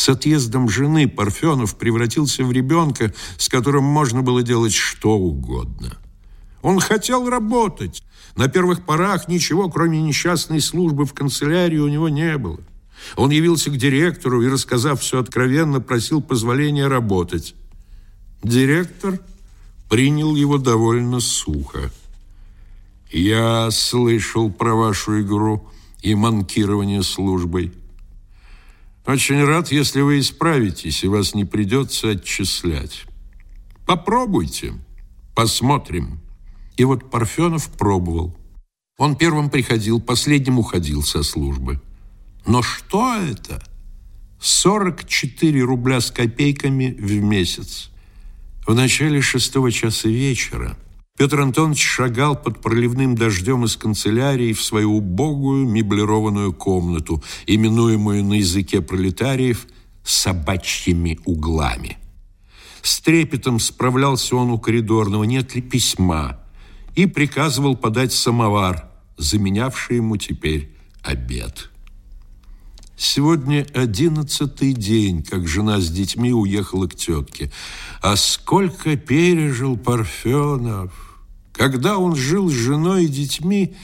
С отъездом жены Парфенов превратился в ребенка, с которым можно было делать что угодно. Он хотел работать. На первых порах ничего, кроме несчастной службы в канцелярии, у него не было. Он явился к директору и, рассказав все откровенно, просил позволения работать. Директор принял его довольно сухо. «Я слышал про вашу игру и манкирование службой. Очень рад, если вы исправитесь, и вас не придется отчислять. Попробуйте, посмотрим». И вот Парфенов пробовал. Он первым приходил, последним уходил со службы. Но что это? 44 рубля с копейками в месяц. В начале шестого часа вечера Петр Антонович шагал под проливным дождем из канцелярии в свою убогую меблированную комнату, именуемую на языке пролетариев «собачьими углами». С трепетом справлялся он у коридорного, нет ли письма, и приказывал подать самовар, заменявший ему теперь обед. Сегодня одиннадцатый день, как жена с детьми уехала к тетке. А сколько пережил Парфенов! Когда он жил с женой и детьми,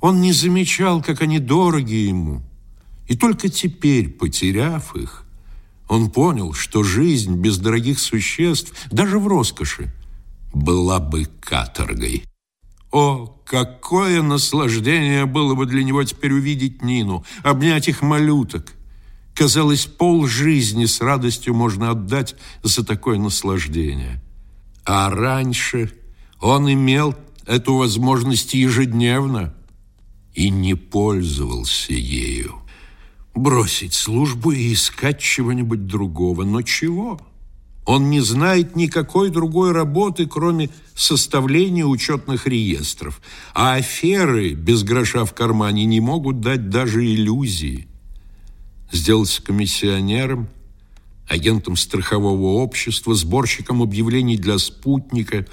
он не замечал, как они дороги ему. И только теперь, потеряв их, он понял, что жизнь без дорогих существ, даже в роскоши, была бы каторгой. О, какое наслаждение было бы для него теперь увидеть Нину, обнять их малюток. Казалось, пол жизни с радостью можно отдать за такое наслаждение. А раньше он имел эту возможность ежедневно и не пользовался ею. Бросить службу и искать чего-нибудь другого. Но чего? Он не знает никакой другой работы, кроме составления учетных реестров. А аферы без гроша в кармане не могут дать даже иллюзии. Сделаться комиссионером, агентом страхового общества, сборщиком объявлений для спутника,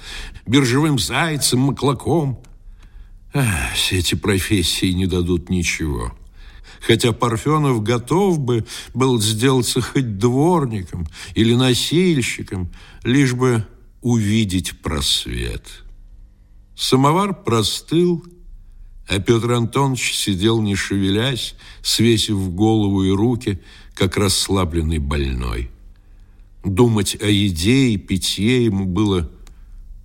биржевым зайцем, маклаком. Ах, все эти профессии не дадут ничего хотя Парфенов готов бы был сделаться хоть дворником или носильщиком, лишь бы увидеть просвет. Самовар простыл, а Петр Антонович сидел, не шевелясь, свесив голову и руки, как расслабленный больной. Думать о еде и питье ему было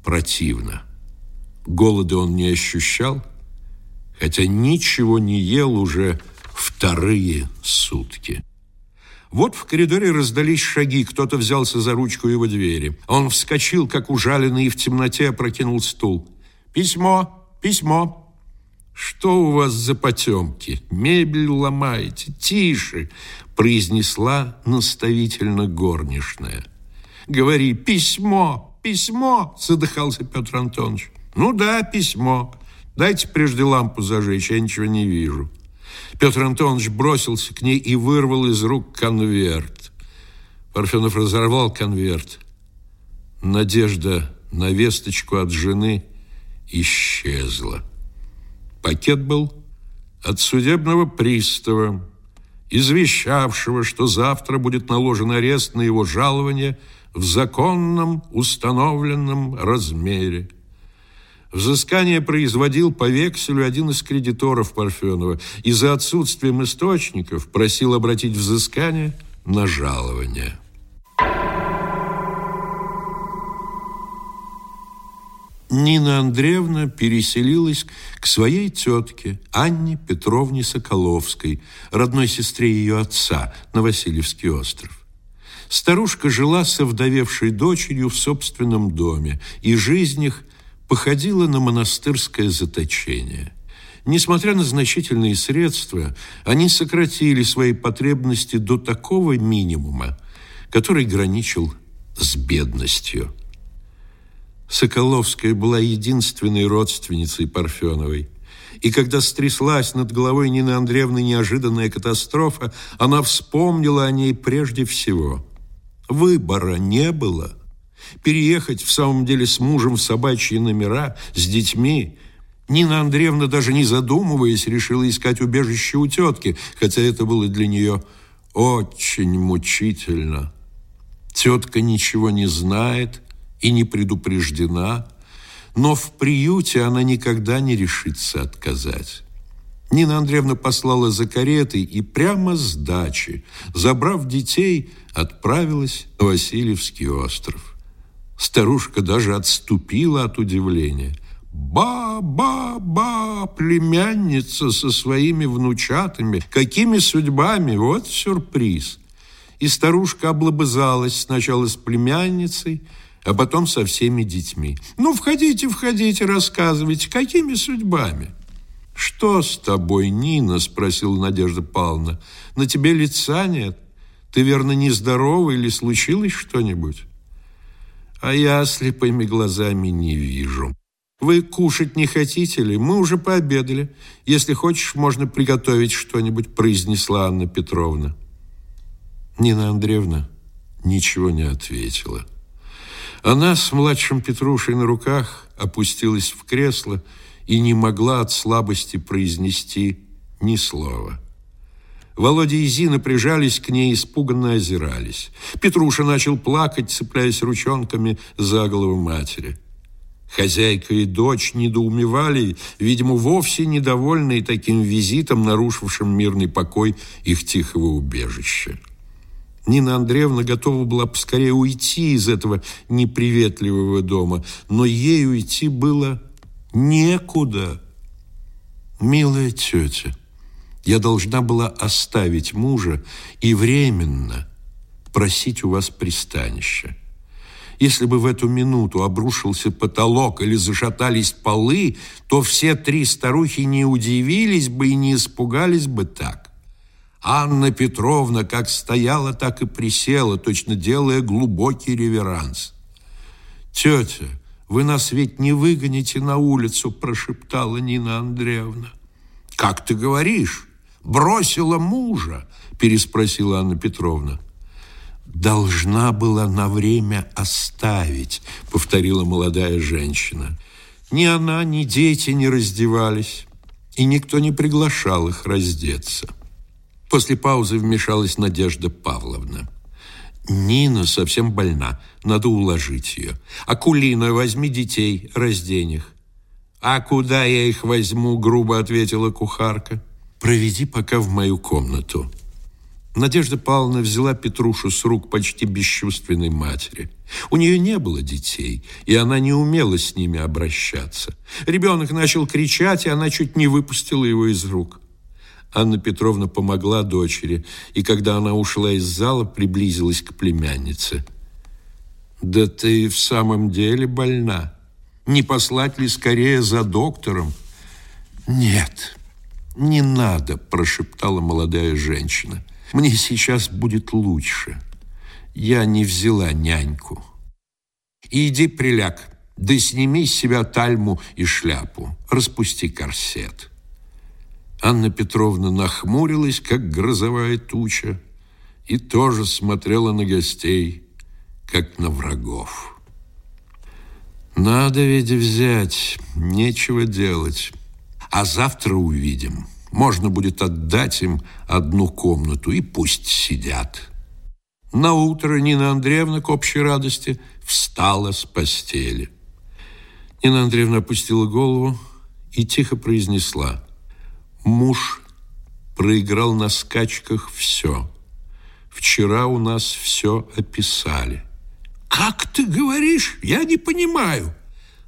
противно. Голода он не ощущал, хотя ничего не ел уже вторые сутки. Вот в коридоре раздались шаги, кто-то взялся за ручку его двери. Он вскочил, как ужаленный, и в темноте опрокинул стул. «Письмо! Письмо!» «Что у вас за потемки? Мебель ломаете? Тише!» произнесла наставительно горничная. «Говори, письмо! Письмо!» задыхался Петр Антонович. «Ну да, письмо. Дайте прежде лампу зажечь, я ничего не вижу». Петр Антонович бросился к ней и вырвал из рук конверт. Парфенов разорвал конверт. Надежда на весточку от жены исчезла. Пакет был от судебного пристава, извещавшего, что завтра будет наложен арест на его жалование в законном установленном размере. Взыскание производил по векселю один из кредиторов Парфенова и за отсутствием источников просил обратить взыскание на жалование. Нина Андреевна переселилась к своей тетке Анне Петровне Соколовской, родной сестре ее отца, на Васильевский остров. Старушка жила со вдовевшей дочерью в собственном доме, и жизнь их походило на монастырское заточение. Несмотря на значительные средства, они сократили свои потребности до такого минимума, который граничил с бедностью. Соколовская была единственной родственницей Парфеновой. И когда стряслась над головой Нины Андреевны неожиданная катастрофа, она вспомнила о ней прежде всего. Выбора не было – переехать в самом деле с мужем в собачьи номера, с детьми. Нина Андреевна, даже не задумываясь, решила искать убежище у тетки, хотя это было для нее Очень мучительно. Тетка ничего не знает и не предупреждена, но в приюте она никогда не решится отказать. Нина Андреевна послала за каретой и прямо с дачи, забрав детей, отправилась на Васильевский остров. Старушка даже отступила от удивления. Ба-ба-ба, племянница со своими внучатами. Какими судьбами? Вот сюрприз. И старушка облобызалась сначала с племянницей, а потом со всеми детьми. Ну, входите, входите, рассказывайте, какими судьбами? «Что с тобой, Нина?» – спросила Надежда Павловна. «На тебе лица нет? Ты, верно, нездорова или случилось что-нибудь?» «А я слепыми глазами не вижу. Вы кушать не хотите ли? Мы уже пообедали. Если хочешь, можно приготовить что-нибудь», – произнесла Анна Петровна. Нина Андреевна ничего не ответила. Она с младшим Петрушей на руках опустилась в кресло и не могла от слабости произнести ни слова. Володя и Зина прижались к ней, испуганно озирались. Петруша начал плакать, цепляясь ручонками за голову матери. Хозяйка и дочь недоумевали, видимо, вовсе недовольные таким визитом, нарушившим мирный покой их тихого убежища. Нина Андреевна готова была поскорее уйти из этого неприветливого дома, но ей уйти было некуда. Милая тетя, я должна была оставить мужа и временно просить у вас пристанища. Если бы в эту минуту обрушился потолок или зашатались полы, то все три старухи не удивились бы и не испугались бы так. Анна Петровна как стояла, так и присела, точно делая глубокий реверанс. «Тетя, вы нас ведь не выгоните на улицу», прошептала Нина Андреевна. «Как ты говоришь? Бросила мужа?» переспросила Анна Петровна. «Должна была на время оставить», повторила молодая женщина. Ни она, ни дети не раздевались, и никто не приглашал их раздеться. После паузы вмешалась Надежда Павловна. Нина совсем больна, надо уложить ее. Акулина, возьми детей, раздень их. А куда я их возьму, грубо ответила кухарка. Проведи пока в мою комнату. Надежда Павловна взяла Петрушу с рук почти бесчувственной матери. У нее не было детей, и она не умела с ними обращаться. Ребенок начал кричать, и она чуть не выпустила его из рук. Анна Петровна помогла дочери, и когда она ушла из зала, приблизилась к племяннице. «Да ты в самом деле больна. Не послать ли скорее за доктором?» «Нет, не надо», – прошептала молодая женщина. «Мне сейчас будет лучше. Я не взяла няньку». «Иди приляг, да сними с себя тальму и шляпу, распусти корсет». Анна Петровна нахмурилась, как грозовая туча, и тоже смотрела на гостей, как на врагов. Надо ведь взять, нечего делать. А завтра увидим. Можно будет отдать им одну комнату, и пусть сидят. На утро Нина Андреевна к общей радости встала с постели. Нина Андреевна опустила голову и тихо произнесла – Муж проиграл на скачках все. Вчера у нас все описали. Как ты говоришь? Я не понимаю.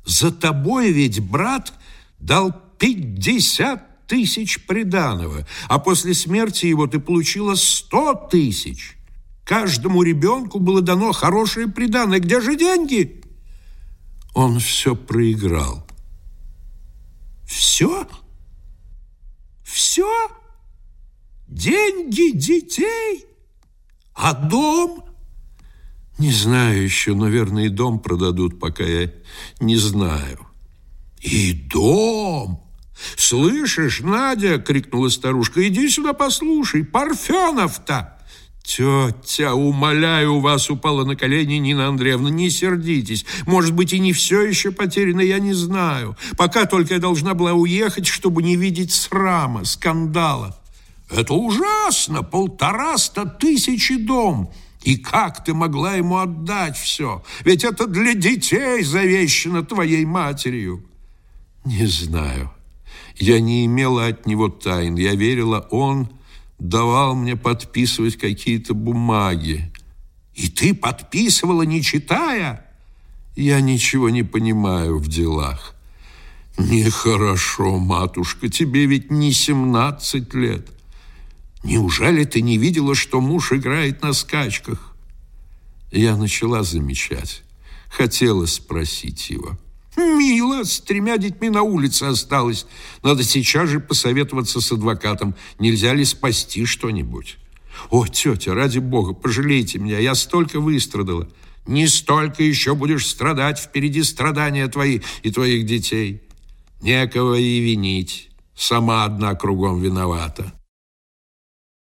За тобой ведь брат дал пятьдесят тысяч приданого, а после смерти его ты получила сто тысяч. Каждому ребенку было дано хорошее приданое. Где же деньги? Он все проиграл. Все? Все? Деньги детей? А дом? Не знаю еще, наверное, и дом продадут, пока я не знаю. И дом? Слышишь, Надя, крикнула старушка, иди сюда послушай, Парфенов-то «Тетя, умоляю вас!» упала на колени Нина Андреевна. «Не сердитесь. Может быть, и не все еще потеряно, я не знаю. Пока только я должна была уехать, чтобы не видеть срама, скандала». Это ужасно! Полтораста тысячи дом! И как ты могла ему отдать все? Ведь это для детей завещено твоей матерью. Не знаю. Я не имела от него тайн. Я верила, он давал мне подписывать какие-то бумаги. И ты подписывала, не читая? Я ничего не понимаю в делах. Нехорошо, матушка, тебе ведь не семнадцать лет. Неужели ты не видела, что муж играет на скачках? Я начала замечать. Хотела спросить его. Мило, с тремя детьми на улице осталось. Надо сейчас же посоветоваться с адвокатом. Нельзя ли спасти что-нибудь? О, тетя, ради бога, пожалейте меня, я столько выстрадала. Не столько еще будешь страдать, впереди страдания твои и твоих детей. Некого и винить, сама одна кругом виновата.